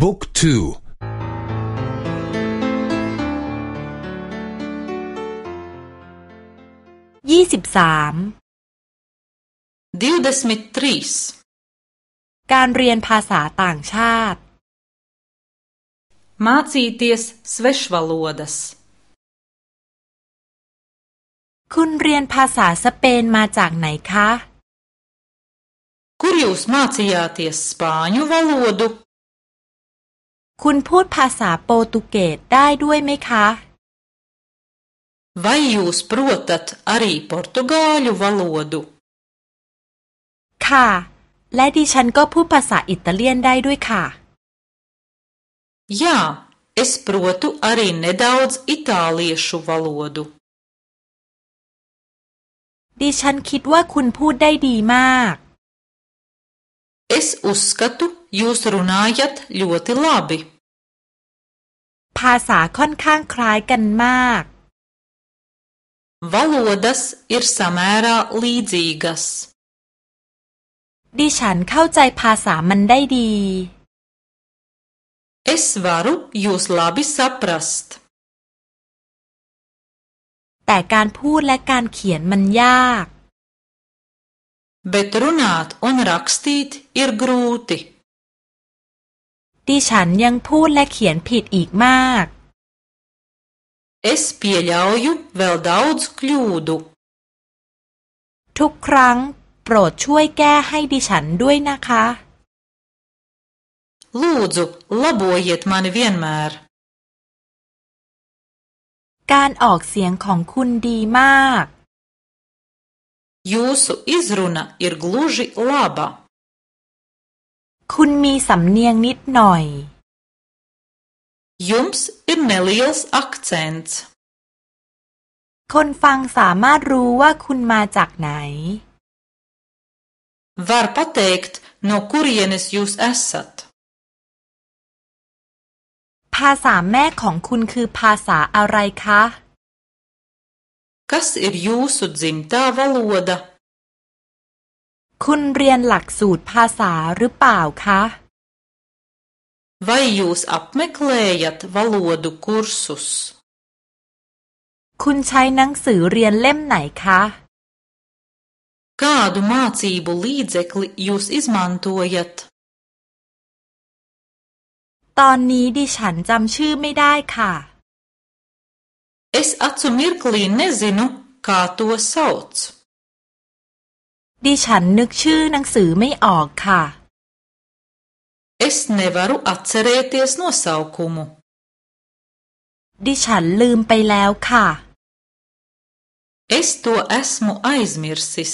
บุ๊กทูยี่สิบสามดิวเดสมิทรีสการเรียนภาษาต่างชาติ Mācīties svešvalodas คุณเรียนภาษาสเปนมาจากไหนคะ Kur jūs mācījāties spāņu valodu? คุณพูดภาษาโปรตุเกสได้ด้วยไหมคะ Vai jūs protat arī portugāļu valodu? ค่ะ และดิฉันก็พูดภาษาอิตาเลียนได้ด้วยค่ะ Jā, es protu arī nedaudz itāliešu valodu. ดิฉันคิดว่าคุณพูดได้ดีมาก Es uzskatu, jūs runājat ļoti labi. ภาษาค่อนข้างคล้ายกันมาก Valodas ir samērā līdzīgas. ดิฉันเข้าใจภาษามันได้ดี Es varu jūs labi saprast. แต่การพูดและการเขียนมันยาก Bet runāt un rakstīt ir grūti. ดิฉันยังพูดและเขียนผิดอีกมาก Es pieļauju vēl daudz kļūdu. ทุกครั้ง โปรดช่วยแก้ให้ดิฉันด้วยนะคะ Lūdzu, labojiet mani vienmēr. การออกเสียงของคุณดีมาก Jūsu izruna ir gluži laba. คุณมีสำเนียงนิดหน่อย Jums ir neliels akcents. คนฟังสามารถรู้ว่าคุณมาจากไหน Var pateikt, no kurienes jūs esat. ภาษาแม่ของคุณคือภาษาอะไรคะ Kas ir jūsu dzimtā valoda? คุณเรียนหลักสูตรภาษาหรือเปล่าคะ Vai jūs apmeklējat valodu kursus? คุณใช้หนังสือเรียนเล่มไหนคะ Kādu mācību līdzekli jūs izmantojat? ตอนนี้ดิฉันจำชื่อไม่ได้ค่ะ Es acu mirklī nezinu, kā to sauc. ดิฉันนึกชื่อหนังสือไม่ออกค่ะ Es nevaru atcerēties nosaukumu. ดิฉันลืมไปแล้วค่ะ Es to esmu aizmirsis.